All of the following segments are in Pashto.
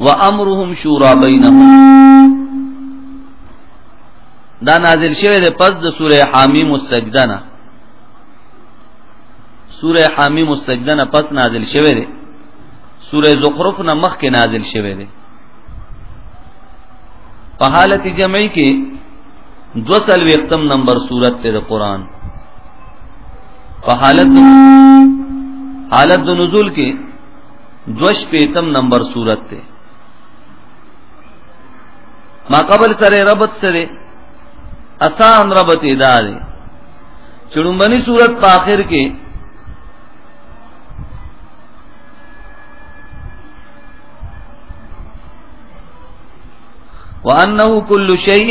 وامرهم شورا بینهم دا نازل شوه د پس د سوره حمیم السجده نه سوره حمیم السجده نه پس نازل شوه دی سوره زخرف نه مخکې نازل شوه دی په حالت جمعی کې دو سل وختم نمبر صورت ته د قران په حالت حالت د نزول کې دو شپیتم نمبر صورت ته ما قبل سره ربط سره اسان ربط ادا دی چړمبني صورت په اخر کې وانه كل شيء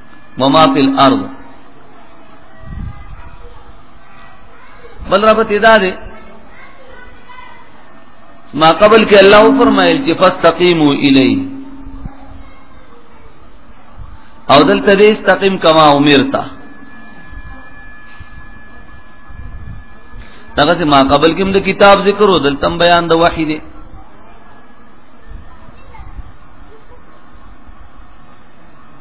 وما فی الارض بل رب تدا دے ما قبل کې الله فرمایل چې فاستقیموا الیه او دلته دې استقیم کما امرتا دغه ما قبل کې د کتاب ذکر او دلته بیان د وحی دی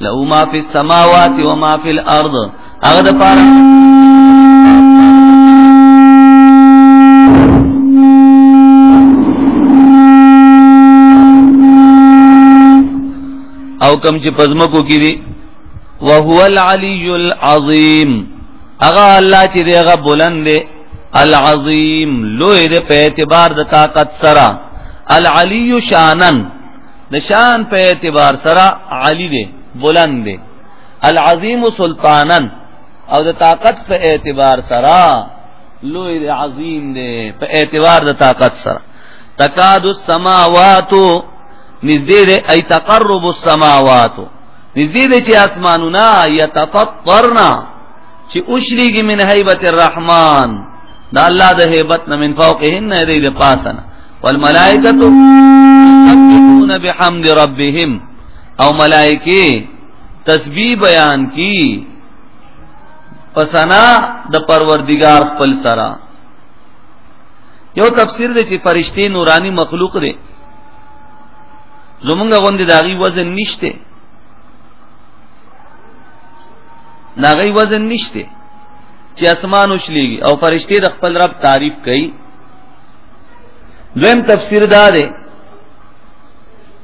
له ما فی السماوات و ما فی الارض هغه د پاره او کم چې پزمکو کې دي وهو العلی العظیم اغا الله چې دغه بلند دی العظیم لوی دې په اعتبار د طاقت سره العلی شانن د شان په اعتبار سره عالی دی بلند دی العظیم سلطانا او د طاقت په اعتبار سره لوی دی عظیم دی په اعتبار د طاقت سره تکاد السماوات نزدې دی ای تقرب السماوات نزدې دی چې اسمانونه یتفطرنا چې اوشلیږي من هیبت الرحمن دا الله د هیبت نه من فوقهن دی د پاسنه والملائکه تسبحون بحمد ربهم او ملائکه تسبیح بیان کی پسنا د پروردگار خپل سره یو تفسیر دی چې فرشتي نورانی مخلوق دی زمونږ غوندې داغي وزن نشته داغي وزن نشته چې اسمان وشلېږي او فرشتي د خپل رب تعریف کوي دویم تفسیر دا دی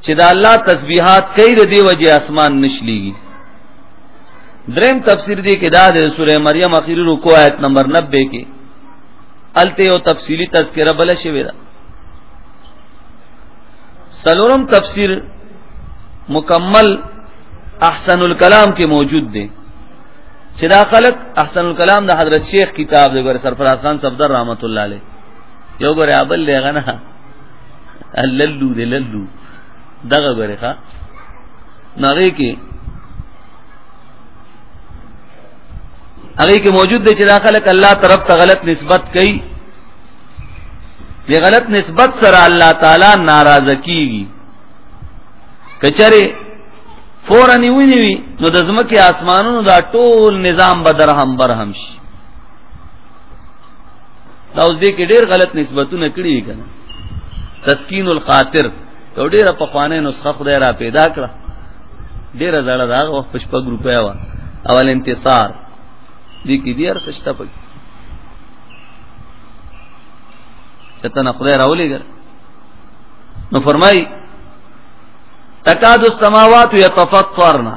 چې دا الله تسبیحات کوي د دې وجه اسمان نشلیږي دریم تفسیر دی کې دا د سوره مریم اخیری رکو آیت نمبر 90 کې الته یو تفصیلی تذکرہ بل شوی دا سلورم تفسیر مکمل احسن الکلام کې موجود دی چې دا خلق احسن الکلام د حضرت شیخ کتاب دی ګور سرفراز خان صفدر رحمت الله علیه یو ګره ابل دی غنه للو دی للو دغه ګره ښا نغې کې هغه کې موجود دی چې دا خلک الله طرف ته غلط نسبت کوي دی غلط نسبت سره الله تعالی ناراض کیږي کچره فورا نیوی نیوی نو د زمکه آسمانونو دا ټول نظام بدرهم برهم شي دا اوس دې کې ډېر غلط نسبتونه کړی کنه تسکین الخاطر یو ډېره په خوانه نسخه خدای را پیدا کړه ډېره زړه دا وخت پښپګ روپیا وا اول انتصار دې کې دې ارسشته پک چته نه خدای راولې ګر نو فرمای تکاد السماوات یتفطرنا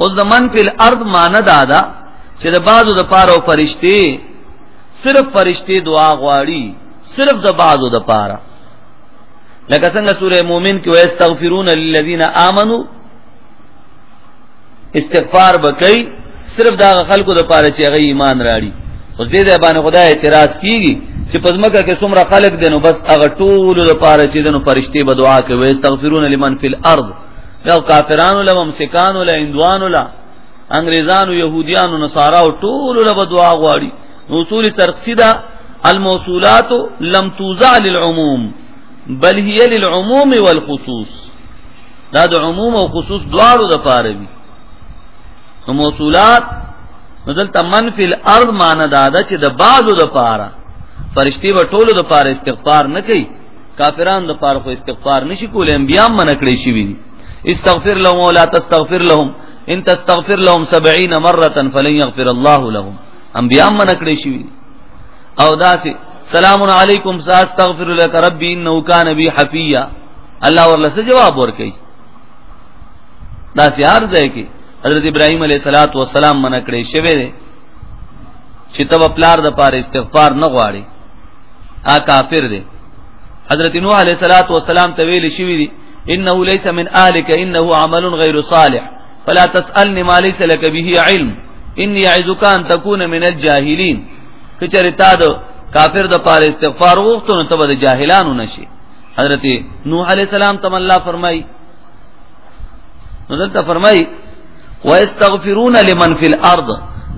اوس د من فی الارض معنی دا ده چې د بعضو د پاره او فرشتي صرف فرشتي دعا غواړي صرف د بعضو د پاره لکه څنګه سوره مومن کې واستغفرون للذین آمنو استغفار وکي صرف دا خلکو د پاره چې هغه ایمان راړي اوس دې ځای باندې خدای اعتراض کیږي چې پزماکه کې څومره خلک دینو بس هغه ټول د پاره چې دینو فرشتي به دعا کوي استغفرون لمن فی الارض یو کافرانو له ممسکانو له هندوانو له انګریزانو يهوديانو نصاراو ټول له دعا غواړي نو ټول سرقصیدا الموصولات لم توزع للعموم بل هي للعموم والخصوص دا د عموم او خصوص دواړو د پاره وي نو موصولات دلته من فی الارض معنی دا ده چې د بعضو د پاره فرشتي به ټولو د پاره استغفار نه کوي کافران د پاره خو استغفار نشي کولای انبیا منع کړی شي وي استغفر لهم ولا تستغفر لهم ان تستغفر لهم 70 مره فلن يغفر الله لهم انبیا منع کړی شي وي او داسې سلام علیکم استغفر لك ربي انه كان بي حفيا الله ورله څه جواب ورکړي داسې هر ځای کې حضرت ابراهيم عليه السلام منع کړی شوی دی چې تب پلار د پاره استغفار نه غواړي آ کافر دی حضرت نوح علیہ الصلوۃ والسلام ته ویل شوی دی انه ليس من اهلك انه عمل غير صالح فلا تسالني ما ليس لك به علم اني اعذك ان تكون من الجاهلين کچره تا د کافر د پاره استغفار وغوښتو نو ته به د جاهلانو نشي حضرت نوح علیہ السلام تم الله فرمای نظر فرمائی وَيَسْتَغْفِرُونَ لِمَنْ فِي الْأَرْضِ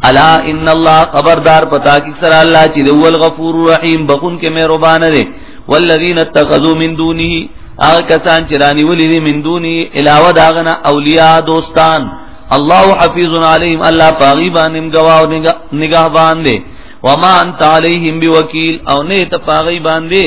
الا ان الله خبردار پتا کی سر الله چې دی ول غفور رحیم بخون کې مهربان دی والذین اتخذوا من دونه هغه کسان چې رانی ولې دي من دونه علاوه داغنا اولیاء دوستان الله حفیظ علیهم الله پاغي باندې گواو نگاه باندې وما انت علیهم بوکیل او نه ته پاغي باندې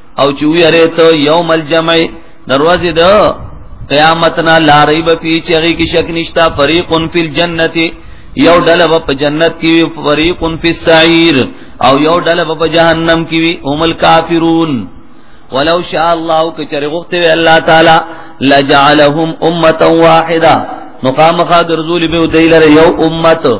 او چې ویری ته یوم الجمع دروازه ده قیامتنا لا ریب فی چغی کی شک نشتا فریق فی الجنت یو ډله په جنت کې وی فریق فی السعیر او یو ډله په جهنم کې وی هم الکافرون ولو شاء الله کچره غوښته وی الله تعالی لجعلهم امه واحده نو قامخا ګرځول به دیلره یو امه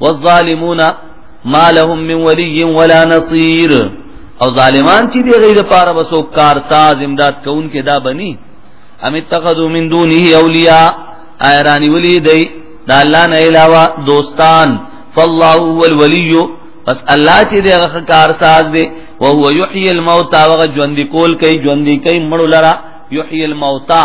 والظالمون ما لهم من ولي ولا نصير او ظالمان چې دی غیر پاره بسو کار ساز امداد کون کې دا بني ام اتخذوا من دونه اولیاء ایرانی ولی دی دا الله نه علاوه دوستان فالله هو الولي پس الله چې دی هغه کار ساز دی او هو یحیی الموتى هغه ژوند کول کوي ژوند کوي مړ لرا یحیی الموتى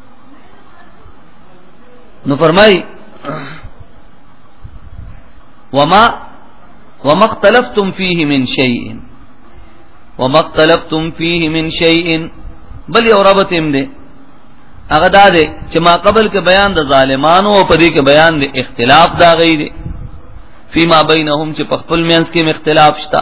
نو فرمای وما وما اختلفتم فيه من شيء وما اختلفتم فيه من شيء بل یو ربط هم دی هغه دا دی چې ما قبل کې بیان د ظالمانو او په دې کې بیان د اختلاف دا غي دی فيما بينهم چې په خپل منځ کې اختلاف شته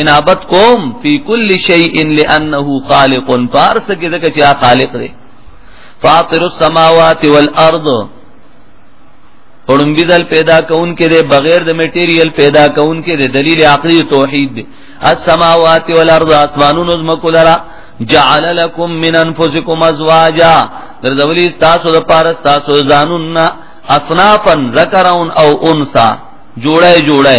انابت کوم فی کل شیء لانه خالق فارس کې دغه چې خالق دی فاطر السماوات والارض اړم بيدل پیدا کون کې دی بغیر د میټیریل پیدا کون کې دی دلیل عقلی توحید دی السماوات والارض اسمانونو زمکو لرا جعل لكم من انفسكم ازواجا درځولي تاسو د پاره تاسو ځانون اصنافا ذکرون او انثى جوړه جوړه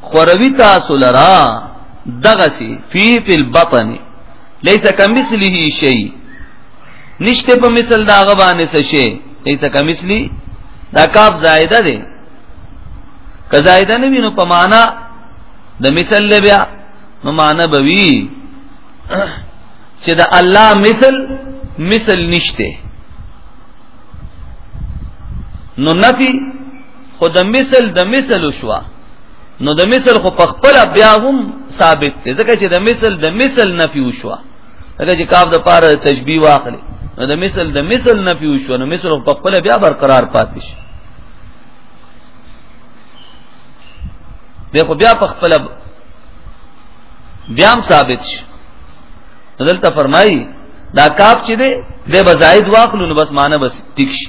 خوروی تاسو لرا دغسی فی فی البطن لیس کمثله شی نشته په مثل دا غبانه څه شی لیس کمثلی دا کاف زائده ده که زائده نه وینو په معنا د مثل له بیا نو معنا به وی چې د الله مثل مثل نشته نو نفی خو د مثل د مثل شوا نو د مثل خو په خپل بیا هم ثابت دی ځکه چې د مثل د مثل نفي وشوا ځکه چې کاف د پاره تشبیه واخلي نو د مثل د مثل نفي وشوا نو مثل په خپل بیا برقرار پاتې شي دغه بیا په خپل بیا هم ثابت شي دلته فرمایي دا کاف چې دی د بزاید واخلو نو بس معنی بس ټیک شي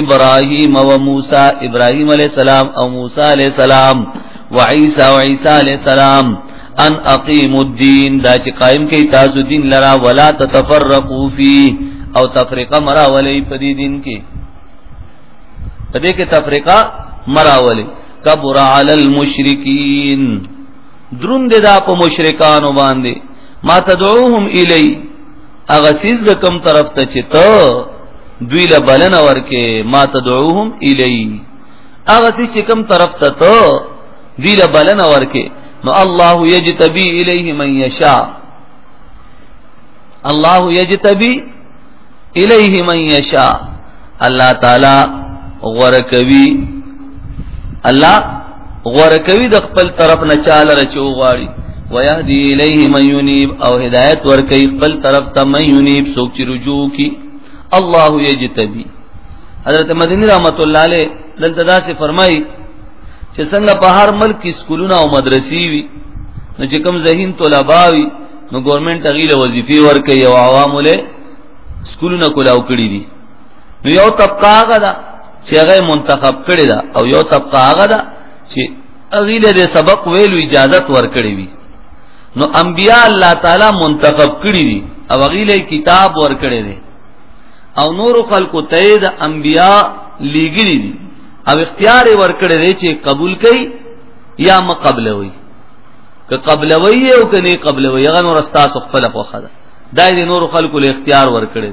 ابراهیم و موسی ابراهیم علیہ السلام او موسی علیہ السلام و عیسی و عیسی علیہ السلام ان اقیم الدین دا چې قائم کړي تاسو دین لرا ولا تتفرقوا فی او تفریقه مرا ولی په دې دین کې په دې کې تفریقه مرا ولی کبر علی المشرکین دروند دا په مشرکانو باندې ما تدعوهم الی هغه سیز د کم طرف ته چې ته دوی له بلنه ورکې ما تدعوهم الی هغه سیز چې کم طرف ته ته دوی له بلنه ورکې نو الله یجتبی الیه من یشاء الله یجتبی الیه من یشاء الله تعالی غوړه کوي الله غوړه کوي د خپل طرف نه چاله رچو غواړي ويهدي اليه من ينيب او هدايت ور کوي خپل طرف ته من ينيب سوک چې رجوع کی الله يجتبي حضرت مدني رحمت الله عليه دلته دا سي فرمایي چې څنګه په هر ملک کې سکولونه او مدرسې وي نو چې کوم ذهین طلبا وي نو ګورنمنت غیله وظیفې ورکړي او عوامو له سکولونه کولاو کړی دي نو یو طبقه هغه ده چې هغه منتخب کړی ده او یو طبقه هغه ده چې هغه له سبق ویلو اجازه ورکړي وي نو انبیاء الله تعالی منتخب کړی دي او هغه له کتاب ورکړي دي او نور خلقو ته د انبیاء لیګری دي او اختیار ورکړي دي چې قبول کړي یا مقبلوي که قبلوي او که نه قبلوي هغه نور استاد خپل خوخه ده دای دې نور خلکو له اختیار ورکړي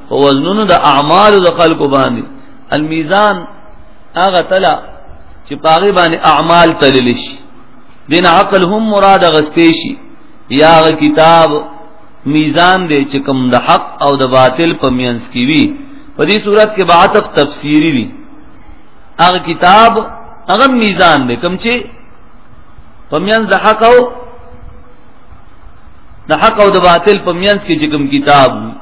په وزنونو د اعمال د خلکو باندې المیزان هغه تلا چې پاغي باندې اعمال تلل شي دین عقل هم مراد غستې شي یا کتاب میزان دی چې کوم د حق او د باطل په مینس کې وي په دې صورت کې بعتق تفسیری وي هغه کتاب هغه میزان دی کوم چې په مینس د حق او د حق او د باطل په مینس کې چې کوم کتاب وي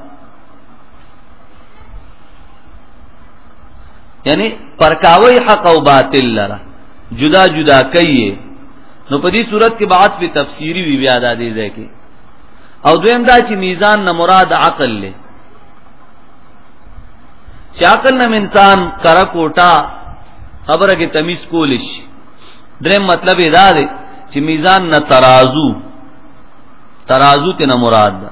یعنی پرکاوی حق او باطل لره جدا جدا کوي نو په دې صورت کې بعد په تفسیری وی بیا د دې ځای کې او دویم دا چې میزان نه مراد عقل له چې عقل نه انسان کرا کوټا خبره کې تمیز کول شي درې مطلب دا دی چې میزان نه ترازو ترازو ته نه مراد ده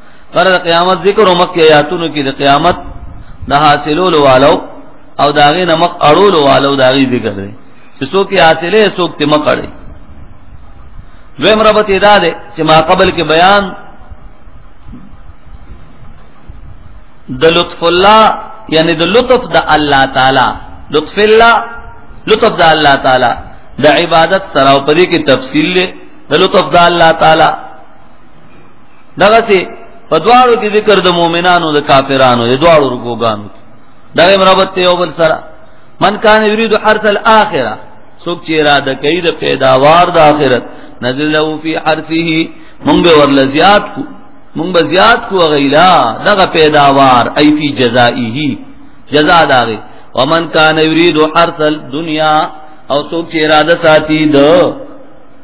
پر قیامت ذکر او مکه آیاتونو کې د قیامت د حاصلولو والو او داغه نمک اړولو والو داغي ذکر دی چې څوک یې حاصلې څوک ته مکړي دویم ربط ادا ده چې ما قبل کې بیان د لطف الله یعنی د لطف د الله تعالی لطف الله لطف د الله تعالی د عبادت سره او پرې کې تفصیل له لطف د الله تعالی دغه سي په دواړو کې ذکر د مؤمنانو د کافرانو د دواړو رکوګانو دا یې مرابط ته یو بل سره من کان یرید حرث الاخره څوک چې اراده کوي د پیداوار د اخرت نزل له فی حرثه مونږ به ورل زیات کو مونږ به زیات کو غیلا دغه پیداوار ای فی جزائه جزاء داغه ومن کان یرید حرث الدنیا او څوک چې اراده ساتي د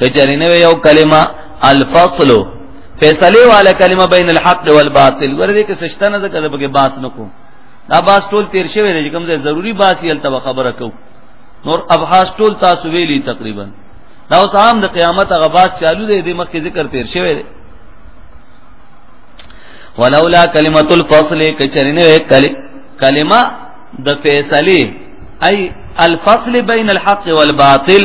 کچری نه یو کلمه الفصل فیصله والا کلمه بین الحق والباطل ورته کې سشته نه ذکر به باس نکو دا باس ټول تیر شوی دی کوم ځای ضروری باس یې الته خبره کو نور ابحاث ټول تاسو ویلی تقریبا دا اوس عام د قیامت هغه باس چالو دی د مخکې ذکر تیر شوی دی ولولا کلمۃ الفصل کچری نه کلمه د فیصله ای الفصل بین الحق والباطل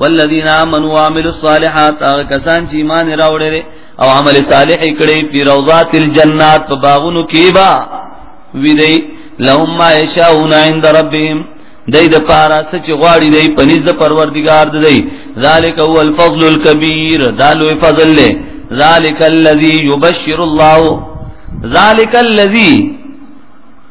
والذین آمنوا وعملوا الصالحات هغه کسان چې ایمان راوړل او عمل صالح کړي په روضات الجنات په باغونو کې با وی دی لهم ما یشاؤون عند ربهم دای د پارا سچ غواړي دی پنځ د پروردگار دی ذالک هو الفضل الكبير دالو فضل له ذالک الذی یبشر الله ذالک الذی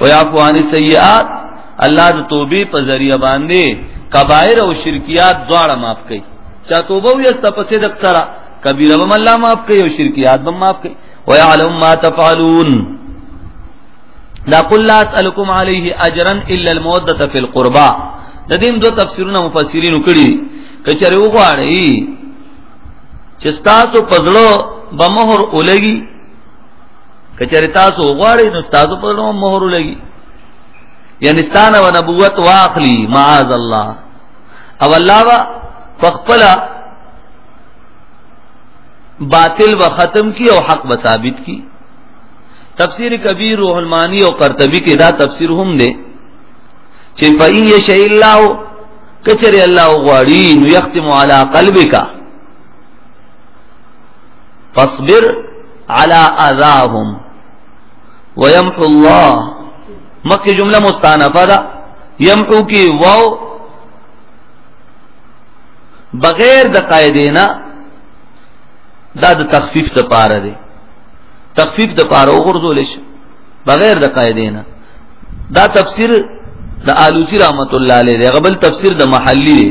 ويعفو عن السيئات الله د توبې په ذریعہ باندې کبائر او شرکیات دواړه معاف کړي چا توبه وي است په صدق سره کبیره هم الله معاف کړي او شرکیات هم معاف کړي ويعلم ما تفعلون لا قل لا اسالكم عليه اجرا الا الموده في القربى د دې دوه تفسیرونه مفسرین کړي کچره وغواړي چې تاسو پزړو بمهر اولګي کچری تاسو غواړئ نو تاسو په نوم مهر لګي یعنی ستانه و نبوت واخلی معاذ الله او الله وا فخپل باطل و ختم کی او حق و ثابت کی تفسیر کبیر روح المانی او قرطبی کې دا تفسیر هم دی چې فإن یشاء الله کچری الله غواړي نو یختم علی قلبک فاصبر على اذاهم ويمحو الله مکه جمله مستانفه ده يمحو کی واو بغیر د قاعده نه دا د تخفیف د پاره دی تخفیف د پاره وګرځول شي بغیر د قاعده نه دا تفسیر د آلوسی رحمت الله علیه دی غبل تفسیر د محلی دی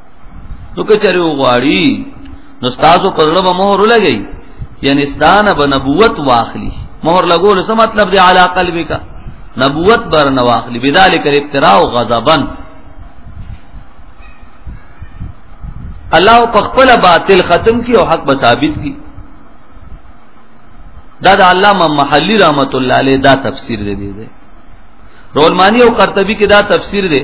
نو کچری وغواړي نو تاسو په لړ به مهر لګي یعنی ستان به نبوت واخلي مهر لګول څه مطلب دی علی قلبک نبوت بر نه واخلي بذالک الافتراء غضبا الله په خپل باطل ختم کی او حق به ثابت کی دا د علامه محلی رحمت الله علیه دا تفسیر دی دی رولمانی او قرطبی کې دا تفسیر دی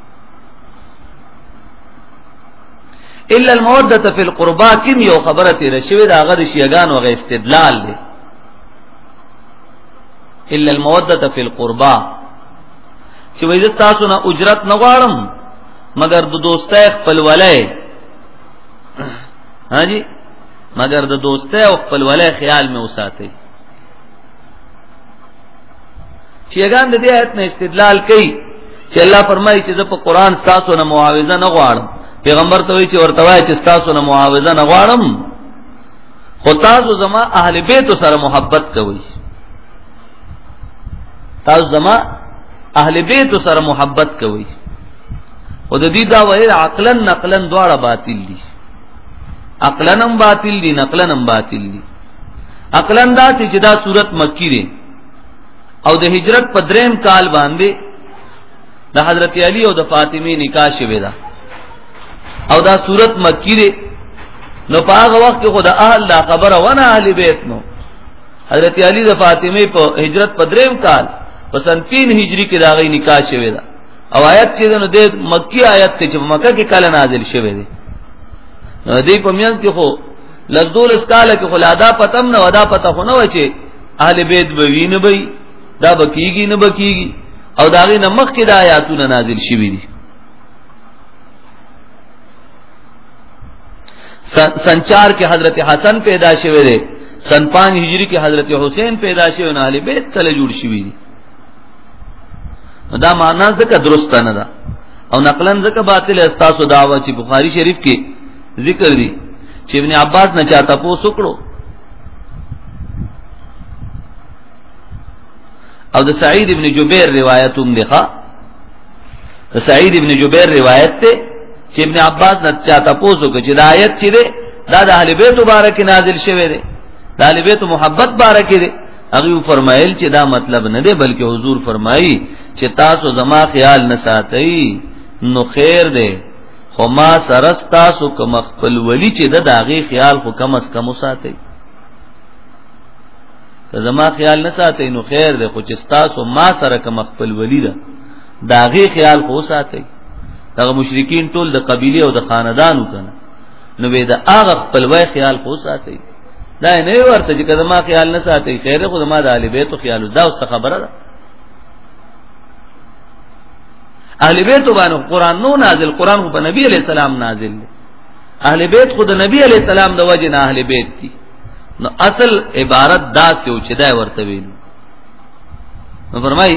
الا الموده فی القربا کیم یو خبره تیر شوی دا غد شیغان او استدلال دی الا الموده فی القربا چې وایي تاسو نه اجرت نه غواړم مگر د دوستۍ خپل ولای ها جی مگر د دوستۍ او خپل ولای خیال مې وساتئ شیعگان د دې آیت نه استدلال کوي چې الله فرمایي چې زه په قران تاسو نه معاوضه نه غواړم پیغمبر ته وایي چې ورته وایي چې تاسو نه معاوضه نه غواړم خو تاسو زما اهل بیت سره محبت کوئ تاسو زما اهل بیت سره محبت کوئ او د دې دا وایي عقلا نقلا دواړه باطل دي عقلا هم باطل دي نقلا هم باطل دي عقلا دا چې دا صورت مکی دی او د هجرت په دریم کال باندې د حضرت علی او د فاطمه نکاح شوه دا او دا صورت مکی دی نو په هغه وخت کې خدای اهل دا خبره ونه اهل بیت نو حضرت علی د فاطمه په هجرت په دریم کال په سن 3 هجری کې دا غي نکاح شوه دا او آیت چې نو د مکی آیت ته چې په مکه کې کله نازل شوی دی نو دې په میانس کې خو لذول اسکال کې خو لادا پتم نه ودا پته خو نه و چې اهل بیت به ویني به دا بکیږي نه بکیږي او داغه نه مخ کې د آیاتونه نازل شوی دي سنچار کې حضرت حسن پیدا شوه دی سن 5 هجری کې حضرت حسین پیدا شوه نه اهل بیت تل جوړ شوی دي دا معنا ځکه درست نه ده او نقلا ځکه باطل استاسو داوا چې بخاری شریف کې ذکر دي چې ابن عباس نه چاته پوس وکړو او د سعید ابن جبیر روایت هم ده د سعید ابن جبیر روایت ته چې ابن عباس نه چاته پوس وکړي چې د آیت چې ده دا د اهل بیت مبارک نازل شوه ده د اهل بیت محبت مبارک ده هغه فرمایل چې دا مطلب نه دی بلکې حضور فرمایي چې تاسو زما خیال نه ساتئ نو خیر دی خو ما سره تاسو کوم خپل ولی چې د داغي خیال خو کم اس کم ساتئ که زما خیال نه ساتئ نو خیر دی خو چې تاسو ما سره کوم خپل ولی ده داغي خیال خو ساتئ دغه مشرکین ټول د قبيله او د خاندانو کنه نو به د هغه خپلوي خیال خو ساتي دا نه ورته چې کله ما خیال نه ساتي شهر خو ما د اهل بیت خیال دا اوس خبره ده اهل بیت باندې قران نو نازل قران خو په نبی علی السلام نازل دی اهل بیت خو د نبی علی السلام د وجه نه اهل بیت دي نو اصل عبارت دا سوچ دی ورته ویلو نو فرمای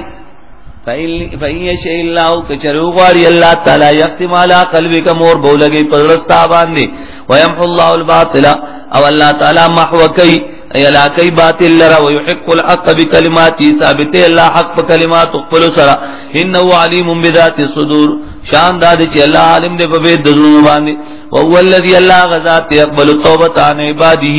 فإن يشاء الله كچرو غاری الله تعالی یختم علی قلبک مور بولګی پرستا باندې ويمحو الله الباطل او الله تعالی محو کوي ایلا کوي باطل لرا ويحق الحق بكلماته ثابت الله حق بكلمات خپل سره انه علیم بذات الصدور شان دا چې الله عالم دې په بيد دزونه باندې او هو الذي الله غزا يقبل التوبه عن عباده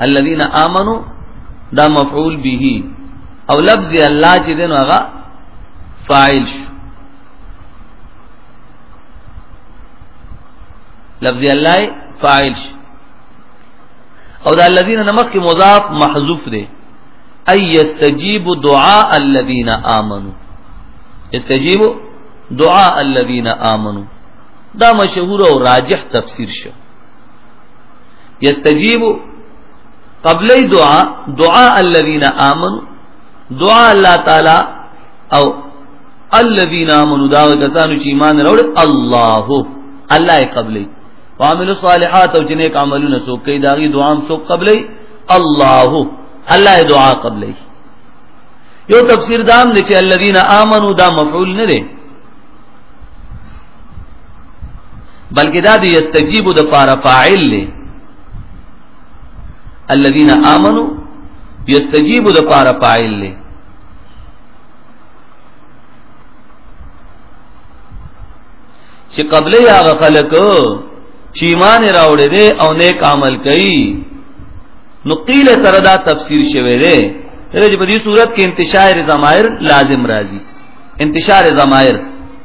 الذين امنوا دا مفعول به او لفظ الله چې دین هغه فاعل شو لفظ الله فاعل شو او دا الذين نمخ کې مضاف محذوف دی اي يستجيب دعاء الذين امنوا استجيب دعاء الذين امنوا دا مشهور او راجح تفسیر شو یستجیب قبل دعا دعا الذين امنوا دعا الله تعالی او الذين امنوا دا کسانو چې ایمان راوړ الله الله یې قبلې وعمل الصالحات او چې نیک عملونه څوک کوي دا غي دعا هم څوک قبلې الله الله یې دعا قبلې یو تفسیر دام دي چې الذين امنوا دا مفعول نه دی بلکې دا د یستجیب د پاره فاعل دی الذين امنوا یستجیب د پاره فاعل دی چې قبل یا خلق چې ایمان راوړې دي او نیک عمل کوي نو قیل سره دا تفسیر شوی دی دغه په دې صورت کې انتشار ضمائر لازم راځي انتشار ضمائر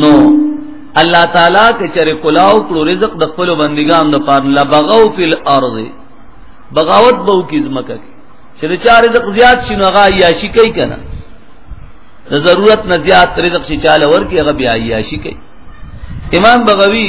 نو الله تعالی کې چرې کلاو کړو رزق د خپل بندګان د پاره لا بغاو فی الارض بغاوت بو کی زمکه کې چې د چا رزق زیات شي نو هغه عیاشي کوي کنه د ضرورت نه زیات رزق چې چاله ورکی هغه بیا عیاشي کوي امام بغوی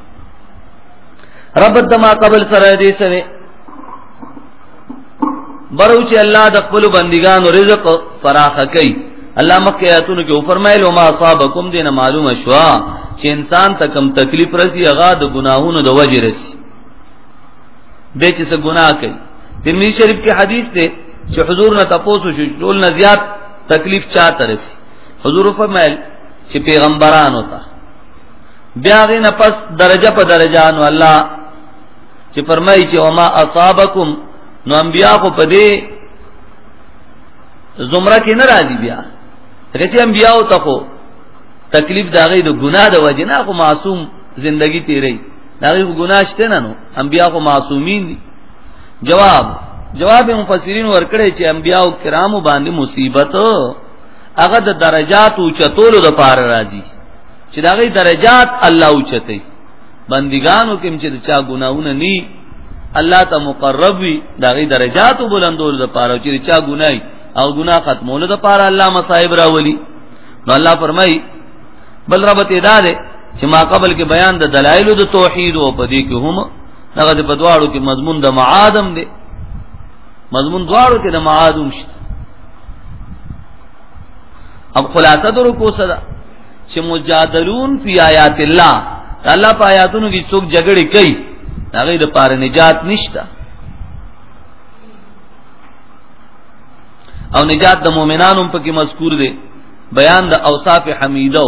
رب دما قبل سره دې سره برو چې الله د خپل بندګانو رزق فراخ کوي الله مکه آیاتونو کې فرمایلو ما اصابکم دین معلومه شوا چې انسان ته کم تکلیف رسی هغه د ګناهونو د وجې رسی به چې څه ګناه کوي ترمذی شریف کې حدیث دی چې حضور نه تاسو شو ټول نه زیات تکلیف چاته رسی حضور فرمایل چې پیغمبرانو ته بیا هغه نه پس درجه په درجه نو الله چې فرمایي چې وما اصابکم نو انبیا خو په دې زمره کې نه راځي بیا هغه چې انبیا او تخو تکلیف دا غي د ګناه د وجه نه خو معصوم زندگی تیرې دا غي ګناه شته نه نو انبیا خو معصومین دي جواب جواب مفسرین ورکړي چې انبیا او کرامو باندې مصیبت هغه د درجات او چتولو د پار راځي چې دا غي درجات الله اوچتي بندګانو کې چې چا ګناونه ني الله ته مقرب وي دا غي درجات بلندول د پاره چې چا ګناي او ګنا ختمول د پاره الله مصائب راولي نو الله فرمای بل رب ته دا ده چې ما قبل کې بیان د دلایل د توحید او په دې کې هم هغه په دواړو کې مضمون د معادم دی مضمون دواړو کې د معادم شته اب خلاصه درو کو صدا چې مجادلون فی آیات الله الله په آیاتونو کې څوک جګړه کوي هغه د پاره نجات نشته او نجات د مؤمنانو په کې مذکور دی بیان د اوصاف حمیدو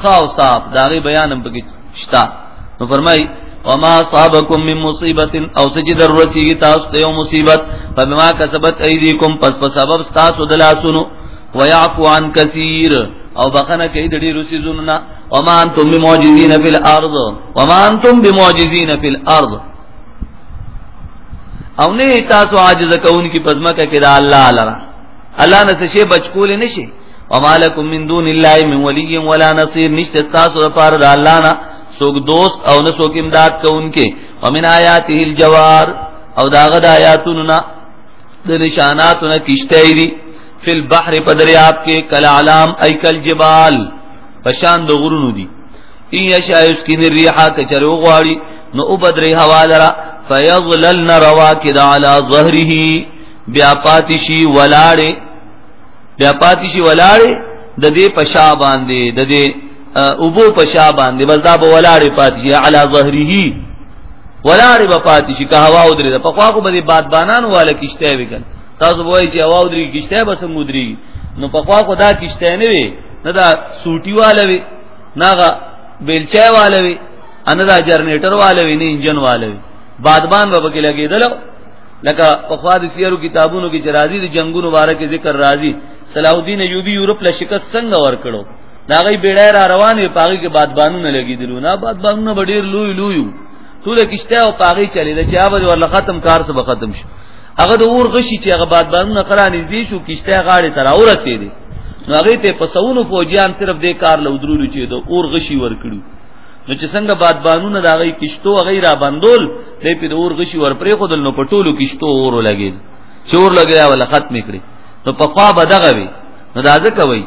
خا اوصاف داغه بیان په کې شتا نو فرمای وما صابكم من مصیبت او سجد الرسی تاسو ته مصیبت فبما کسبت ایدیکم پس په سبب تاسو د لاسونو ويعفو عن كثير او بخنه کوي د ډیرو سيزونو نه وما انتم بمعجزين في الارض وما انتم بمعجزين في الارض او نه تاسو عاجز کون کی پزما کې کړه الله لرا الله نه څه شي بچکول نه شي وما لكم من دون الله من ولي ولا نصير نشته تاسو لپاره د الله نه سوګ دوست او نه سوګ امداد کون کې ومن آیاته الجوار او داغه د آیاتونو نه د نشاناتو نه کیشته دي فی البحر په دریاب کې کل علام ای کل جبال پشان د غرونو دي ان یشا یسکن الريح کچره غواړي نو وبدري هوا لرا فیظللن رواکد علی ظهره بیا پاتشي ولاړې بیا پاتشي ولاړې د دې پشا باندې د دې ابو پشا باندې بس دا به ولاړې پاتشي علی ظهره ولاړې به پاتشي که هوا ودرې په خوا خو به بادبانان والا کیشته وکړي تاسو وایي چې هوا درې کشته به سم مدري نو په خوا خو دا کشته نه وي نه دا سوټي والا وي ناغه بیلچای والا وي ان دا جنریټر والا وي نه انجن والا وي بادبان به پکې لګیدل لکه په خوا د سیرو کتابونو کې چې راځي د جنگونو باره کې ذکر راځي صلاح الدین ایوبی یورپ له شکست څنګه ورکړو دا غي بیړای را روان وي پاګه کې بادبانونه لګیدلو نه بادبانونه ډیر لوی لوی ټول کشته او پاګه چلی دا چې اوبه ورله ختم کار سره ختم شي هغه د اور غشي چې هغه بادبانونه خلا نږدې شو کشته غاړې تر اور رسیدي نو هغه ته پسونو فوجیان صرف دې کار له درولو چې د اور غشي ورکړو نو چې څنګه بادبانونه دا غي کشتو غي را بندول دې په د اور غشي ورپرې خودل نو پټولو کشتو اور لګید چور لګیا ولا ختم کړي نو په خوا بدغه وي نو دا ځکه وایي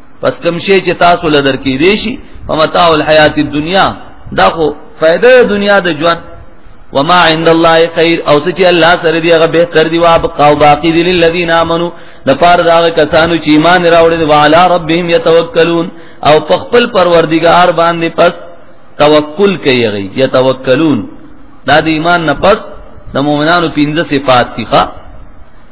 پس کوم شی چې تاسو لدر کې دی شي فمتاع الحیات الدنیا دا خو فائدہ دنیا د ژوند وما عند الله خیر او چې الله سره دی هغه به تر دی واب قاو باقی دی للذین امنو د پار دا کسانو چې ایمان راوړل او علی ربهم یتوکلون او خپل پروردگار باندې پس توکل کوي یتوکلون دا د ایمان نه پس د مؤمنانو پنځه صفات دي ښا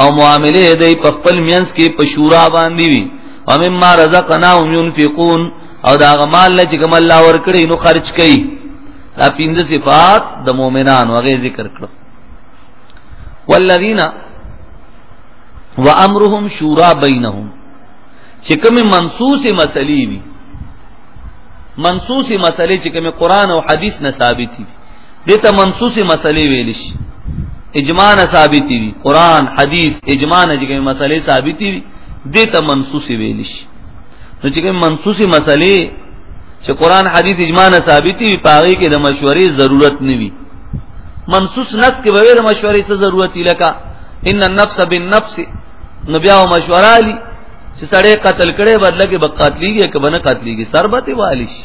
او معاملې دی په خپل مینس کې په شورا باندې وي او مما رزقناهم ينفقون او دا غمال نه چې کوم الله ورکړي نو خرج کوي دا پنځه صفات د مؤمنانو هغه ذکر کړو والذین وامرهم شورا بینهم چې کوم منصوص مسلې وي منصوص مسلې چې کوم قران او حدیث نه ثابتي دته منصوص مسلې ویل شي اجماع نه ثابت وي قران حديث اجماع نه چې مسلې ثابت وي دته منصوص ویل شي نو چې منصوص مسلې چې قران حديث اجماع نه ثابت وي پاره کې د مشورې ضرورت نه وي منصوص نص کې به د مشورې څه ضرورت لکه ان النفس بالنفس نبي او مشوره علي چې سړی قتل کړي بدله کې بقاتليږي کبنه قاتليږي سربته والي شي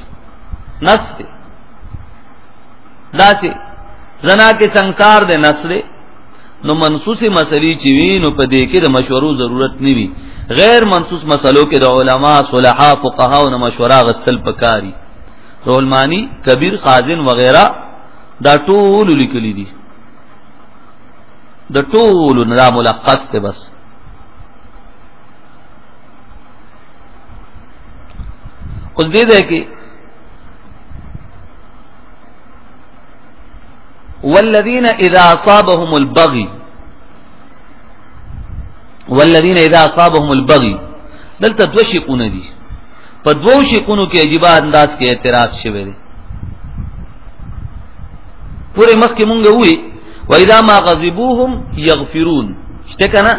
نص داسې زنا کې سنگسار دی نس دی نو منصوص مسلې چې وي نو په دې کې د مشورو ضرورت نه وي غیر منصوص مسلو کې د علما صلحا فقها او مشوره غسل پکاري رولمانی کبیر خازن وغیرہ دا ټول لیکلي دي د ټول نه ملخص ته بس اوس دې ده کې والذین اذا اصابهم البغي والذین اذا اصابهم البغي دلته دوه شقونه دي په دوو شقونو کې عجیب انداز کې اعتراض شوی دی پورې مخکې مونږ وی و اذا ما غضبوهم یغفرون شته کنه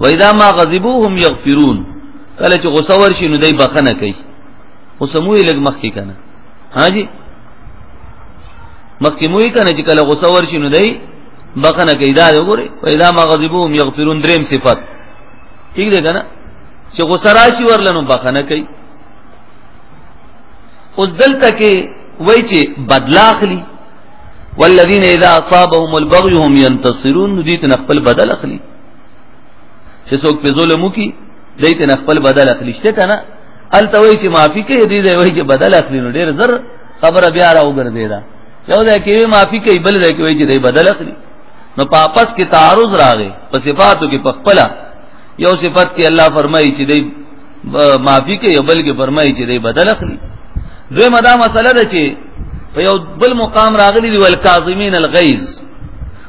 و اذا ما غضبوا هم يغفرون کله چې غوسه ورشي نو دای بخنه کوي غوسه مو لګ مخ کې کنه ها جی مخکې مو یې کنه چې کله غوسه ورشي نو دای بخنه کوي دا وګوري و اذا ما غضبوا هم يغفرون دریم صفات ٹھیک ده کنه چې غوسه راشي ورلنو بخنه کوي اوس دلته کې وای چې بدلا اخلي والذین اذا اصابهم البغي هم ينتصرون دوی ته خپل بدل اخلي چې څوک په ظلم وکي دوی ته خپل بدل اخلي شته کنه الته وای چې معافي کوي دوی دوی وای چې بدل اخلي نو ډیر زر خبره بیا راو ګرځیدا یو ځای کې معافي کوي بل ځای کې وای چې دوی بدل اخلي نو په واپس کې تعارض راغی په صفاتو کې په خپل یو صفت کې الله فرمایي چې دوی معافي کوي یو بل کې فرمایي چې دی بدل اخلي دوی مدا مسله ده چې په یو بل مقام راغلي دی والکاظمین الغیظ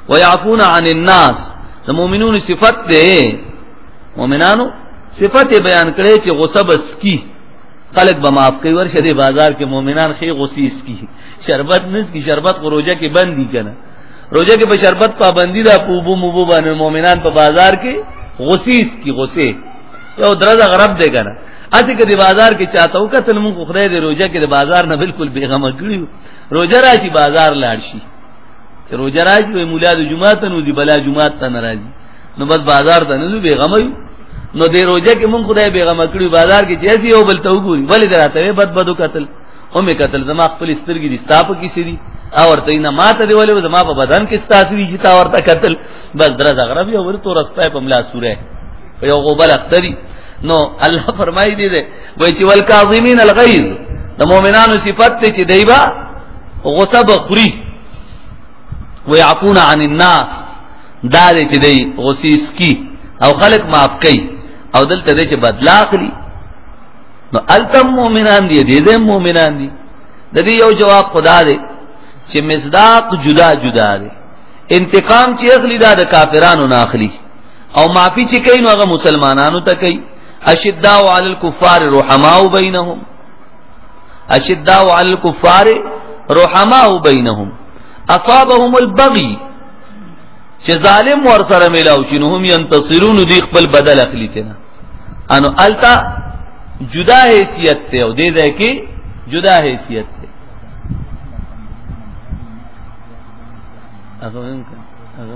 ويعفون عن الناس د مؤمنونو صفت ده مؤمنانو صفت بیان کړي چې غصه بس کی خلق به معاف کوي ورشه دی بازار کې مؤمنان خې غصیس کی شربت نس کی شربت خروجه کې بند دي کنه روزه کې په شربت پابندی ده په بو مو باندې مؤمنان په بازار کې غصیس کی غصه یو درځه غرب دی کنه اته کې د بازار کې چاته وکتل مونږ خدای دې روزه کې د بازار نه بالکل بیغم کړیو روزه راشي بازار لاړ شي چې روزه راشي وي مولا د جمعه ته نو دی بلا جمعه ته ناراضي نو بس بازار ته نه بیغم یو نو دې روزه کې مونږ خدای بیغم کړیو بازار کې چې یو بل ته وګوري ولې دراته بد بدو قتل او می قتل زما خپل سترګې دي ستاپ کې سری او ورته نه ماته دی ولې زما په بدن کې ستاسو دي چې تا ورته قتل بس درځه غرب یو ورته ورسته په ملا سوره یو غوبل اختری نو الله فرمایي دی دی وای چې ول کاظمین الغیظ د مؤمنانو صفت ته چې دیبا غصه بخوري وای عفون عن الناس دا دې چې دی غصیس کی او خلق معاف کوي او دلته دې چې بدلا اخلي نو التم مؤمنان دي دې دې مؤمنان دي د دې یو جواب خدا دې چې مصداق جدا جدا دي انتقام چې اخلي دا د کافرانو نه اخلي او معافی چې کوي نو هغه مسلمانانو ته کوي اشداء علی الكفار رحماء بینهم اشداء علی الكفار رحماء بینهم اصابهم البغي چې ظالم ور سره ملاو شي نو هم ينتصرون دی خپل بدل اخلي تنه انو التا جدا حیثیت ته او دې ځای کې جدا حیثیت ته هغه هغه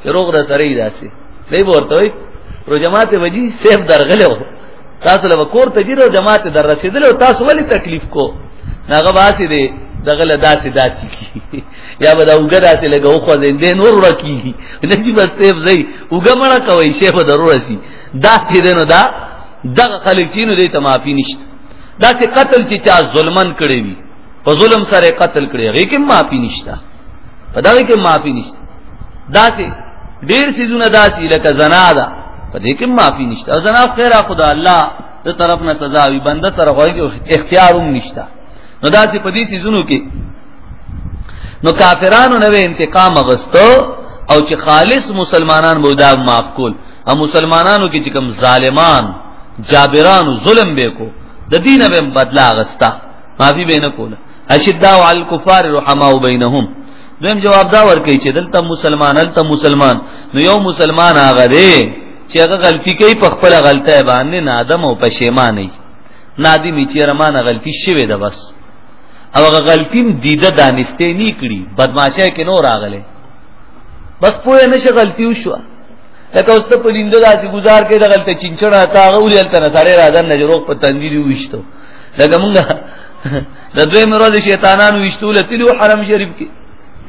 چې روغ ده سره یې داسي دی ورته وي رو جماعت وجي سیف درغلو تاسو له کور ته جیرو جماعت در رسیدل او تاسو ولې تکلیف کو ناغه باسي دی دغه له داسي داسي کی یا به دا وګه داسي لګو خو زندې نور ورکی نه چې بس سیف زی وګه مړه کوي شیف ضرور شي دا چې دینو دا دغه خلک چینو دې ته معافي نشته دا چې قتل چې چا ظلمن کړی وي په ظلم سره قتل کړي هغه کې معافي نشته په دا کې معافي نشته دا چې ډیر سيزونه داسي لکه زنا ده په دې کې معافي نشته او زنا خیره خدا الله د طرف نه سزا وي بنده تر غوږی اختیار هم نشته نو دا چې په دې سيزونو کې نو کافرانو نه انتقام غستو او چې خالص مسلمانان به دا معاف کول او مسلمانانو کې چې کوم ظالمان جابرانو ظلم به کو د دینه به بدلا غستا معافي به نه کوله اشداء علی الكفار رحماء بینهم دویم جواب دا ورکړي چې دلته مسلمان دلته مسلمان نو یو مسلمان هغه دی چې هغه غلطي کوي په خپل غلطه باندې نادم او پښیمان نه نادي می چې رمانه غلطي شوی ده بس او هغه غلطیم دیده دانسته نه کړي بدمعشه کې نور راغله بس پوهه نشه غلطي وشو لکه اوس ته په لیندو داسې گزار کې د غلطه چنچړه تا غولې تل نه سره راځن نه جوړ په تندې دی وشته لکه موږ د دوی مراد شیطانانو وشتول تلو حرم شریف کې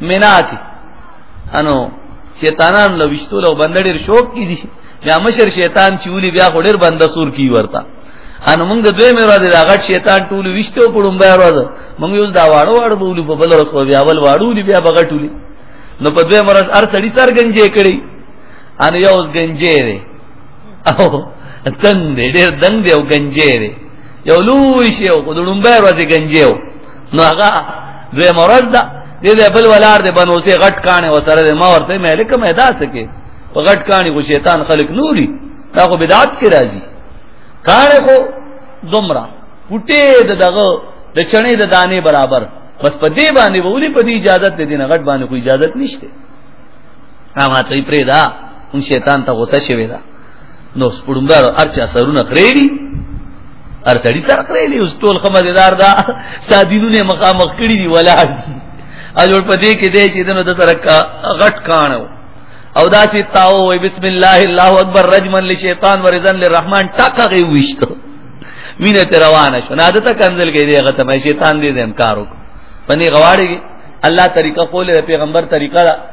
مینا کې انو شیطانان له وشتول او بندړي شوق کې دي بیا مشر شیطان چې ولي بیا خډر بند سور کی ورتا ان موږ د دوی مراد د غټ شیطان ټول وشتو پړم بیا ورځ موږ یو دا واړو واړو بولی په بل ورځ خو بیا ول واړو دی بیا بغټولی نو په دوی مرز ار سړی سر گنجې کړي ان یو گنجې دی او تنگ دی ډیر دنګ دی او گنجی دی یو لوی شی او د لومبه ورځې گنجی و نو هغه دوی مرز ده دې دې بل ولار دې بنوسه غټ کانه وسره دې ما ورته مې لکه مې ادا سکے په غټ کانه کو شیطان خلق نوري دا خو بدعت کې راځي کانه کو دومره پټه د دغه د چڼې د دانې برابر بس په دې باندې وولي په دې اجازه دې نه غټ باندې کوئی اجازه نشته هغه ته پرې دا اون شیطان ته غوسه شوی دا نو سپړمدار ارچا سرونه خرېری ار سړی سره خرېلی اوس ټول خمدار دا سادینونه مخامخ کړی دی ولا اجور پدې کې دې چې دنو د سره غټ کانو او دا چې تاو وي بسم الله الله اکبر رجمن لشیطان ورزن للرحمن ټکه ویشتو مینه ته روانه شو نه دته کنزل کې دی هغه ته شیطان دې انکار وکړ پني غواړي الله طریقه قول پیغمبر طریقه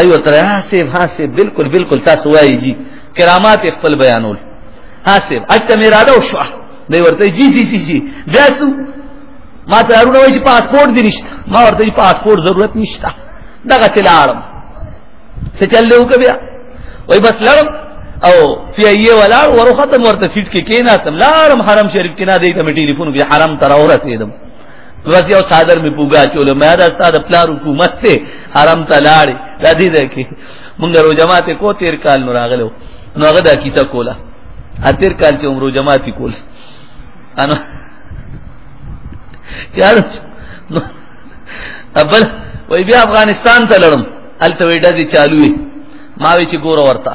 ایو تر حساب حساب بالکل بالکل تاسو وایي جی کرامات خپل بیانول حساب اته میراده او شو دی ورته جی جی جی جی جاسو ما ته ارونه وایي چې پاسپورت دی نشته ما ورته چې پاسپورت ضرورت نشته دغه تلارم څه چل له وکبیا وای بس لړم او پی ای ولا ورو ختم ورته سیټ کې کیناتم لارم حرم شریف کې نه دی ته ټلیفون کې حرم تر اورته دم بس یو صادر می پوګا چول ما دا ستاد پلار حکومت ته حرم ته لاړ د دې ده کې مونږ رو جماعت کو تیر کال نو راغلو نو هغه دا کیسه کوله اتیر کال چې عمرو جماعت کول انا یار ابل وای بیا افغانستان ته لړم الته وېډه دي چالوې ما وی چې ګور ورته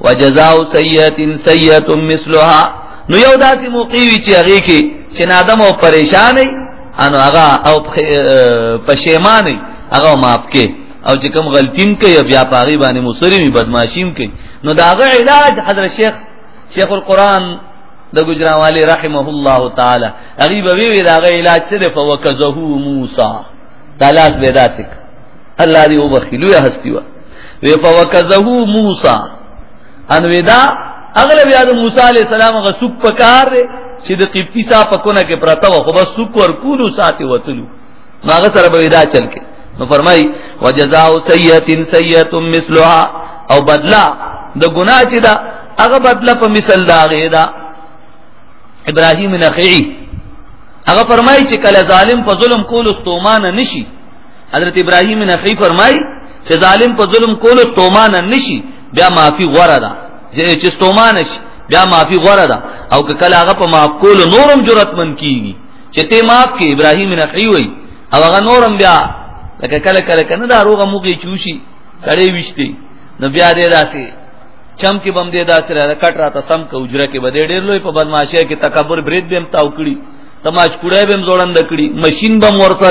وجزاء سیئه سیئه مثلها نو یو داسې موقع وی چې هغه کې چې نادم او پریشان وي ان هغه او پښیمان وي هغه معاف کې او چې کوم غلطیم کوي بیا پاغي باندې مصری بدمعشیم کوي نو داغه علاج حضرت شیخ شیخ القرآن د ګجراوالی رحمه الله تعالی هغه به وی داغه علاج سره فوکزه موسی دلاس ودا سک الله دی وبخي لوی هستی وا وی فوکزه موسی ان ودا اغلب یاد موسی علی السلام غ سوق پکار دی چې د قبطی صاحب په کونه کې پراته و خو بس سوق ور کولو ساتي وتلو ماغه سره به ودا چل کې نو فرمای وجزاء سیئه سیئه مثلها او بدلا د ګنا چې دا هغه بدلا په مثال دا غي دا ابراهیم نخعی هغه فرمای چې کله ظالم په ظلم کولو ستومان نشي حضرت ابراهیم نخعی فرمای چې ظالم په ظلم کولو تومان نشي بیا معافي غوړه ده چې تومان شي بیا معافي غوړه ده او که کله هغه په معاف کولو نورم جرأت من کیږي چې ته معاف کې ابراهیم نخعی وای او هغه نورم بیا لکه کله کله کنه دا روغه موږي چوشي سړې وشتي نو بیا دې داسي چم کې بم دې داسې را کټ را ته سم کو اجره کې بده ډېر لوی په بدمعاشي کې تکبر برید بهم تاو کړی تماش کړه بهم زوړند کړی ماشين بم ورته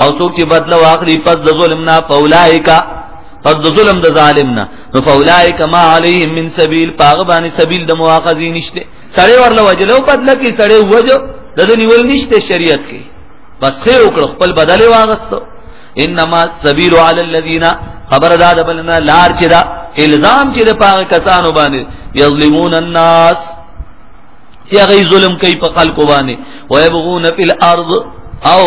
او څوک چې بدله واخلي پس د ظلم نه فولائکا پس د ظلم د ظالم نه نو فولائک ما علیهم من سبیل پاغه باندې سبیل د مواخذی نشته سړی ورله وجلو بدله کې سړی وجو د دې نیول نشته شریعت کې بس خیر وکړ خپل بدله واغستو انما السبیل علی الذین خبر دا د بلنا لار چې دا الزام چې د پاغه کسانو باندې یظلمون الناس چې هغه ظلم کوي په خلکو باندې ويبغون فی الارض او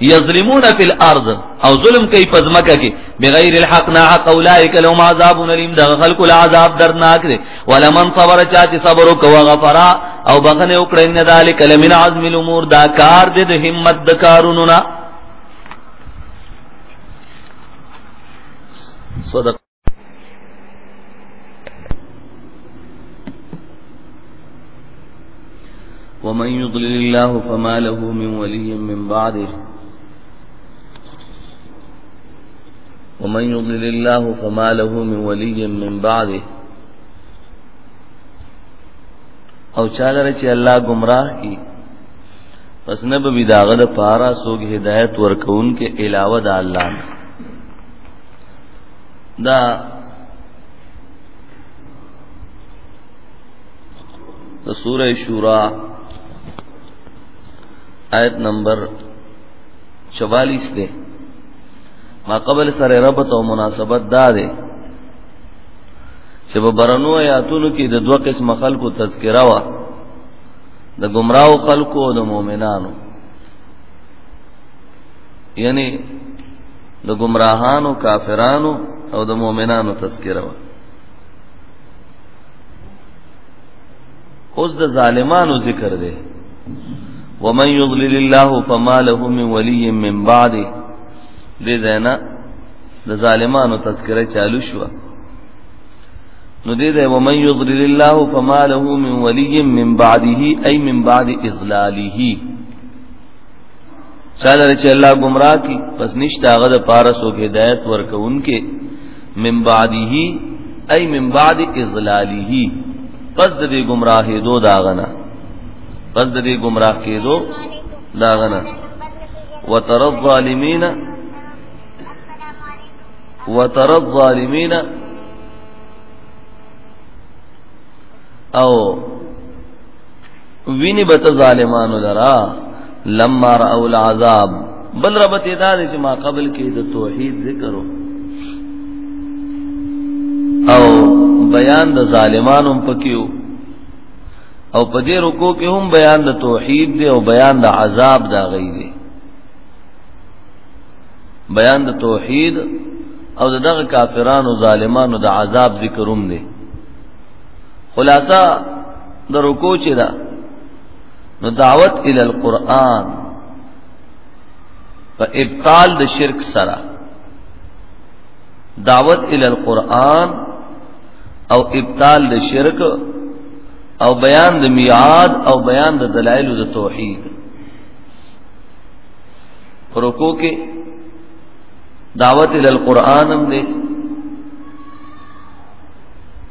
یظلمون فی الارض او ظلم کوي په ځمکه کې بغیر الحق نا حق اولئک لهم عذاب الیم دغه خلق العذاب درناک دی ولمن صبر چا چې صبر وکوا غفرا او بخنه وکړ ان ذالک لمن عزم الامور دا کار دې د همت د کارونو نه صدق ومن يضلل الله فما له من ولي من بعده ومن يضلل الله فما له من ولي من بعده او چاله رچ الله گمراه کی پس نه به داغه د پارا سوګ هدایت ورکون کې علاوه د الله نه دا د سوره شورا آیت نمبر 44 دی ما قبل سره ربط او مناسبت دا دی چې په برنو آیاتونو کې د دوه قسم خلکو تذکرہ وا د گمراو خلکو او د مؤمنانو یعنی د گمراهانو کافرانو او د مؤمنانو تذکره و اوس د ظالمانو ذکر دی ومن يضلل الله فما له من ولي من بعد دې زینا د ظالمانو تذکره چالو شو نو دې ده ومن يضلل الله فما له من ولي من بعده اي من بعد اضلاله چاله چې الله گمراه کی پس نشته هغه د پاره سو هدایت ورکوونکې من بعده ای من بعد اذلاله پس د دې گمراهې دو داغنا پس د دې گمراه کېدو داغنا وتر الظالمین وتر الظالمین او ویني بت ظالمانو لرا لما راول عذاب بل رب ته دا چې ما قبل کې د توحید ذکرو او بیان د ظالمانو پکيو او په دې رکو کې هم بیان د توحید دی او بیان د عذاب دا غي دی بیان د توحید او دغه کافرانو ظالمانو د عذاب ذکروم دی خلاصه د رکوع چې ده نو دعوت ال القرآن په ابطال د شرک سره دعوت ال القرآن او ابطال د شرک او بیان د میعاد او بیان د دلایل د توحید رکو کې دعوت ال القرآن هم دی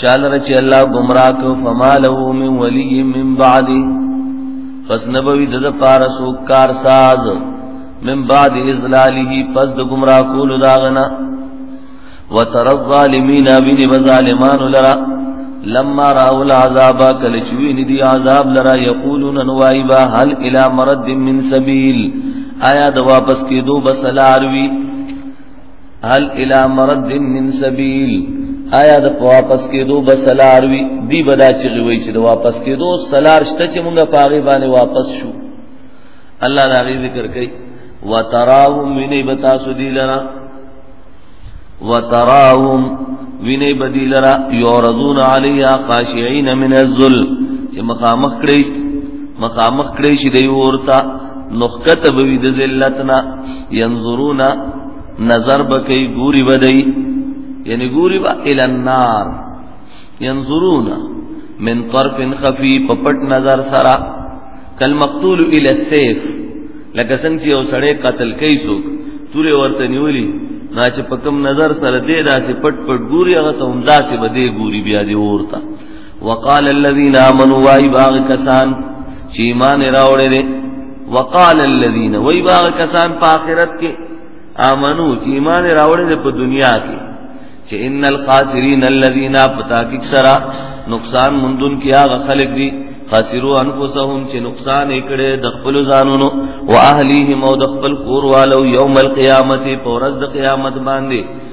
چالر چې الله گمراه کو فما له من ولی من بعد پس نبوی د پار سو کار ساز من بعد ازلاله پس د گمراه کول داغنا وتر الظالمین بن ظالمان لرا لما راول عذاب کل چوی ندی عذاب لرا یقولون نوایبا هل الى مرد من سبیل آیا د واپس کېدو بسلاروی هل الى مرد من سبيل آیا د واپس کېدو بسلار وی دی بدا چې وی چې د واپس کېدو سلار شته چې مونږه پاغي باندې واپس شو الله دا غي ذکر کوي وتراهم ویني بتا سدی لرا وتراهم ویني بدی لرا یورزون علیا خاشعين من الذل چې مخامخ کړی مخامخ کړی شي دی ورته نخکته بوی د ذلتنا ينظرون نظر بکی ګوري بدای یعنی ګوري با ال النار ينظرون من طرف خفي پپټ نظر سرا کل مقتول ال السيف لکه څنګه چې یو سړی قتل کوي څوک تورې ورته نیولي نا چې پکم نظر سره دې داسې پټ پټ ګوري هغه ته هم داسې بده ګوري بیا دې ورته وقال الذين امنوا وای باغ کسان چې ایمان راوړې دي وقال الذين وای باغ کسان په آخرت کې امنو چې ایمان راوړې دي په دنیا کې چې ان الخاسرین الذين فتاکک سرا نقصان مندون کې هغه خلک دي خسروا انفسهم چې نقصان یې کړي د خپل ځانونو او اهلیهم او د خپل کور والو یوم القیامت پر ورځ د قیامت باندې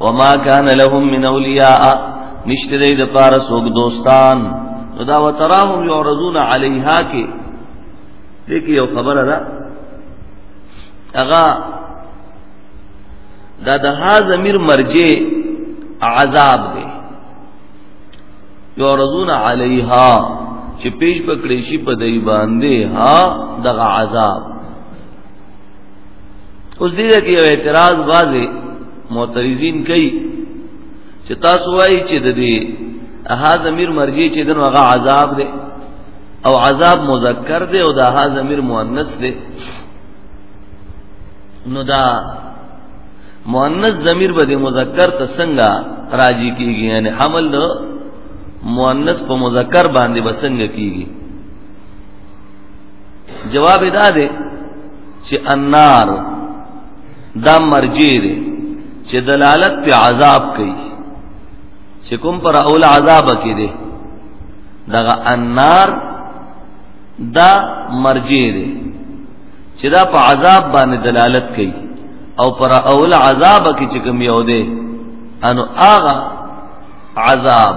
وما كان لهم من اولیاء نشته دی د پاره سوګ دوستان نو دا وتراهم يعرضون عليها کې دغه یو خبره ده اغا دا د ها ضمیر مرجع عذاب دی يعرضون عليها چې پیش پکړې شي په دای باندې ها دغه عذاب اوس دې کې یو اعتراض واځي معترضین کوي چې تاسو وایي چې د دې اها ضمیر مرجی چې دنو هغه عذاب دی او عذاب مذکر دی او د اها ضمیر مؤنث دی نو دا مؤنث ضمیر به د مذکر ته څنګه راځي کیږي یعنی حمل نو مؤنث په مذکر باندې بسنګ کیږي جواب دا دی چې النار دا مرجی دی چې دلالت په عذاب کوي چې کوم پر اول عذاب کې دی دغه النار دا مرجی دی چې دا په عذاب باندې دلالت کوي او پر اول عذاب کې چې کوم یو دی انو آغا عذاب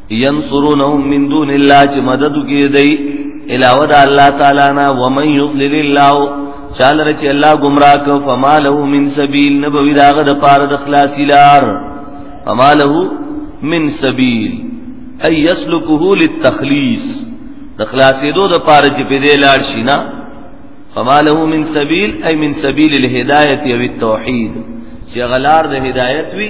ينصرونهم من دون الله چې مدد کوي دی علاوه د الله تعالی نه و من يضلل الله چال رچ الله گمراه ک فما له من سبيل نبوي داغه د پاره د خلاصي لار فما له من سبيل اي يسلكه للتخليص د خلاصي دو د پاره چې په دې لار شي نه فما له من سبيل اي من سبيل الهدايه او التوحيد چې غلار د هدايت وي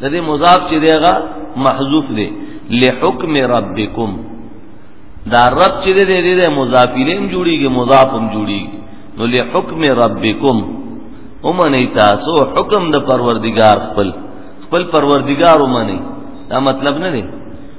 د دې مضاف چې دیغه محذوف دی لحکم ربکم دا رب چې دې دې دې مضاف الیم جوړیږي مضاف هم جوړیږي نو لحکم ربکم اومنه تاسو حکم د پروردگار خپل خپل پروردگار اومنه دا مطلب نه دی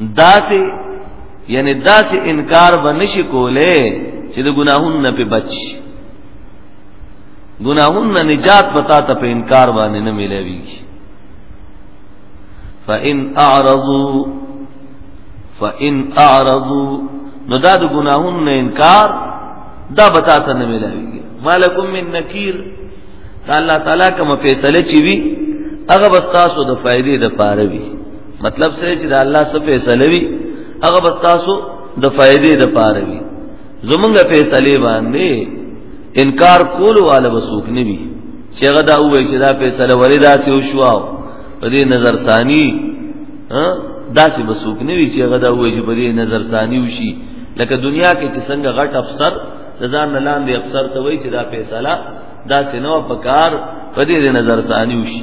داسې یعنی داسې انکار به نشي کولای چې د ګناهونو نه په بچ ګناهونو نه نجات پتا ته په انکار باندې نه ملويږي فإن أعرضوا فإن أعرضوا نو دا د ګناهونو نه انکار دا بتا ته نه ملويږي مالکم من نکیر الله تعالی کوم فیصله چی وی هغه بستاسو د فائدې د پاره وی مطلب سره چې د الله څخه فیصله وي هغه بس تاسو د فائدې د پاره وي زمونږ فیصله باندې انکار کول والا وسوک نه وي چې هغه دا وایي چې دا فیصله ولې داسې وشواو په دې نظر ثاني داسې وسوک نه وي چې هغه دا وایي چې په دې نظر ثاني وشي لکه دنیا کې چې څنګه غټ افسر د ځان نه لاندې افسر ته وایي چې دا فیصله داسې نو پکار په دې نظر ثاني وشي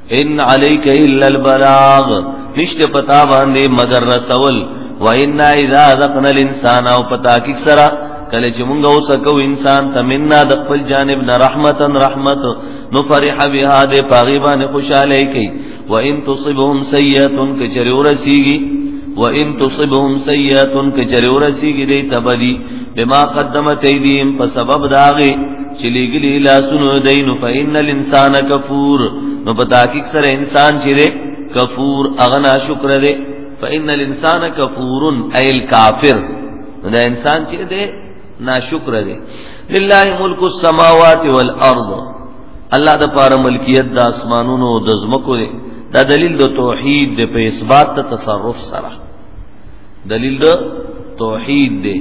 ان علیک الا البلاغ نشته پتا باندې مگر رسول و ان اذا ذقنا الانسان او پتا کی سرا کله چې مونږ اوسکو انسان تمنا د خپل جانب نه رحمتا رحمت نو فرح بها د پاغيبان خوشاله کی و ان تصبهم سیئه کچری ورسیږي و ان تصبهم سیئه کچری ورسیږي د تبدی بما قدمت ایدیم په سبب داغه چې لګلی لاسونو دینو فإن الانسان کفور نو په تحقیق سره انسان چې دی کفور اغنا شکر دی فإن الانسان کفور ای الکافر نو دا انسان چې دی ناشکر دی لله ملک السماوات والارض الله د پاره ملکیت د اسمانونو او د زمکو دی دا دلیل د توحید د په اثبات ته تصرف سره دلیل د توحید دی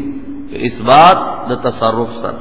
په اثبات د تصرف سره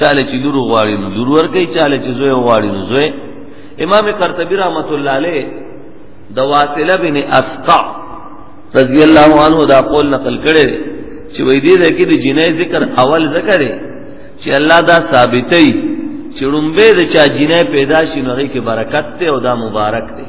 چاله چې لور غواړي نو لور ورکي چاله چې زوی غواړي نو زوی امام قرطبي رحمت الله عليه د واصله بن اسقع رضی الله عنه دا قول نقل کړي چې وې دې ده کې د جنې ذکر اول ذکر دی چې الله دا ثابتې چې رومبه د چا جنې پیدا شي نو هغه کې برکت ته او دا مبارک دی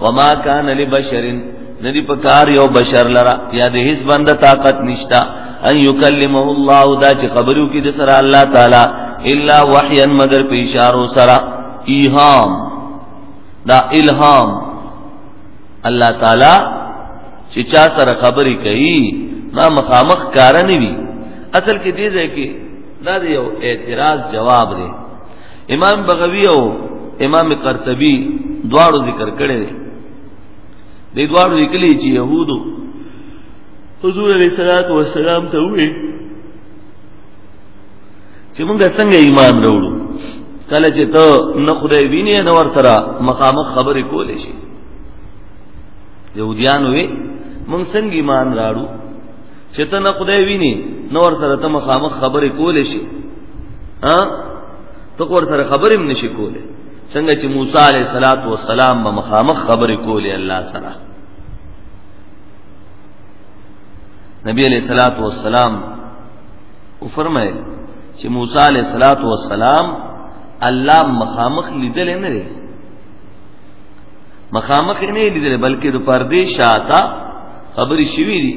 وما كان لبشر ندی په کار یو بشر لرا یا د هیڅ بنده طاقت نشتا ان یکلمه الله دا چې خبرو کې د سره الله تعالی الا وحیا مگر په اشارو سره ایهام دا الهام الله تعالی چې چا سره خبرې کوي ما مخامخ کار نه وی اصل کې دې ځای کې دا یو اعتراض جواب دی امام بغوی او امام قرطبی دواړو ذکر کړی دی د دواړو لیکلي چې يهودو حضور علیه الصلاۃ والسلام ته وې چې موږ څنګه ایمان راوړو کله چې ته نه خدای ویني نه ور سره مخامخ خبرې کولې شي يهوديان وې موږ څنګه ایمان راوړو چې ته نه خدای ویني نور سره ته مخامخ خبرې کولې شي ها ته کور سره خبرې هم نشي کولې څنګه چې موسی عليه صلوات و سلام به مخامخ خبرې کولې الله سره نبی عليه صلوات و سلام او فرمایل چې موسی عليه صلوات و سلام الله مخامخ لیدل نه لري مخامخ نه لیدل بلکې د پردې شاته خبرې شوې دي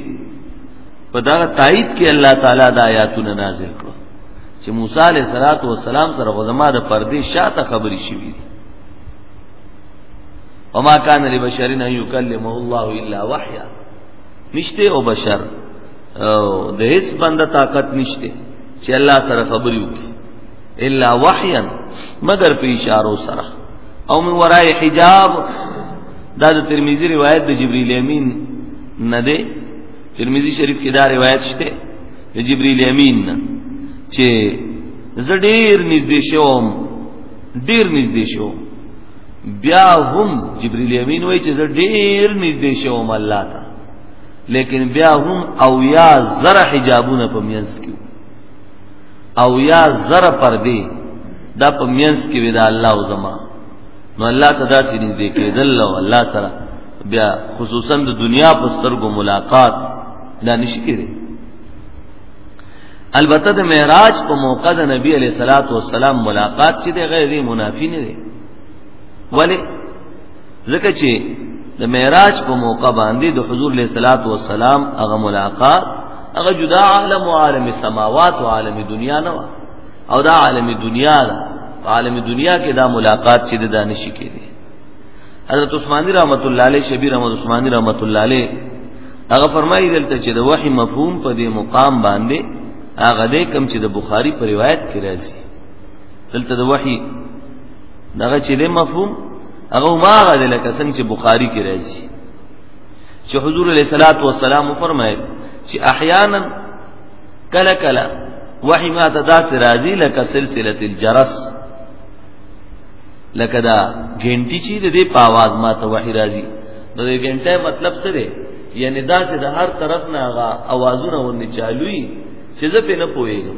په دا تایید کې الله تعالی د آیاتونه نازل کړو چې موسی علیه الصلاۃ والسلام سره غزما د پردې شاته خبرې شوې دي وما كان لبشر ان يكلمه الله الا وحيا نشته او بشر او د هیڅ بنده طاقت نشته چې الله سره خبرې وکړي الا وحیا مگر په اشارو سره او من ورای حجاب دا د ترمذی روایت د جبرئیل امین نه دی ترمذی شریف کې دا روایت شته د جبرئیل امین نه چې زه ډیر نږدې شوم ډیر نږدې شوم بیا هم جبرئیل امین وایي چې زه ډیر نږدې شوم الله ته لیکن بیا هم او یا زره حجابونه په میانس کې او یا زر پردې دا په مینس کې وی دا الله او زما نو الله ته داسې نږدې کېدل او الله سره بیا خصوصا د دنیا په سترګو ملاقات دا نشي کېږي البته د معراج په موقع د نبی علیہ الصلوۃ والسلام ملاقات چې د غیر منافی نه دی ولی ځکه چې د معراج په موقع باندې د حضور علیه الصلاۃ والسلام هغه ملاقات هغه جدا عالم او عالم سماوات او عالم دنیا نه او دا عالم دنیا ده عالم دنیا کې دا ملاقات چې د دانش کې دي حضرت عثماني رحمت الله علیه شبیر احمد عثماني رحمت الله علیه هغه فرمایي دلته چې د وحي مفهوم په دې مقام باندې هغه دې کم چې د بخاری په روایت کې راځي دلته د وحي دغه چې د مفهوم هغه ما غل لکه څنګه چې بخاری کې راځي چې حضور علیه الصلاۃ والسلام فرمایل چې احیانا کله کله وحی ما تدا سے راضی لکه سلسله الجرس لکه دا ګنټی چې د دې په आवाज ما ته وحی راضی نو دې ګنټه مطلب څه دی یعنی دا چې د هر طرف نه هغه اوازونه ونی چالوي چې زه په نه پوهیږم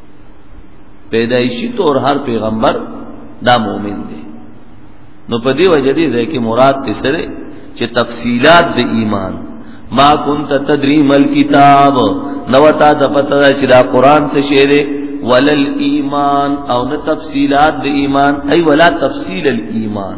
پیدایشی طور هر پیغمبر دا مؤمن دی نو په دې وجه دې ځکه مراد دې سره چې تفصيلات د ایمان ما كنت تدري مل کتاب نو تا د پته چې دا قران څه شی دی ولل ایمان او نه تفصيلات د ایمان ای ولا تفصيل الايمان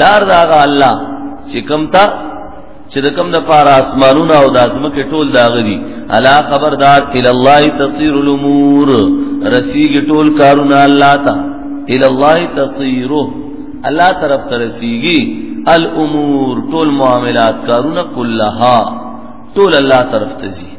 لار دا غا الله چې کوم تا چې د کوم د پار اسمانونه او د ازمکه ټول دا غدي الا خبردار ال الله تصير الامور رسیږي ټول کارونه الله تا ال الله تصيره الله طرف ته رسیږي الامور ټول معاملات کارونه كلها ټول الله طرف ته ځي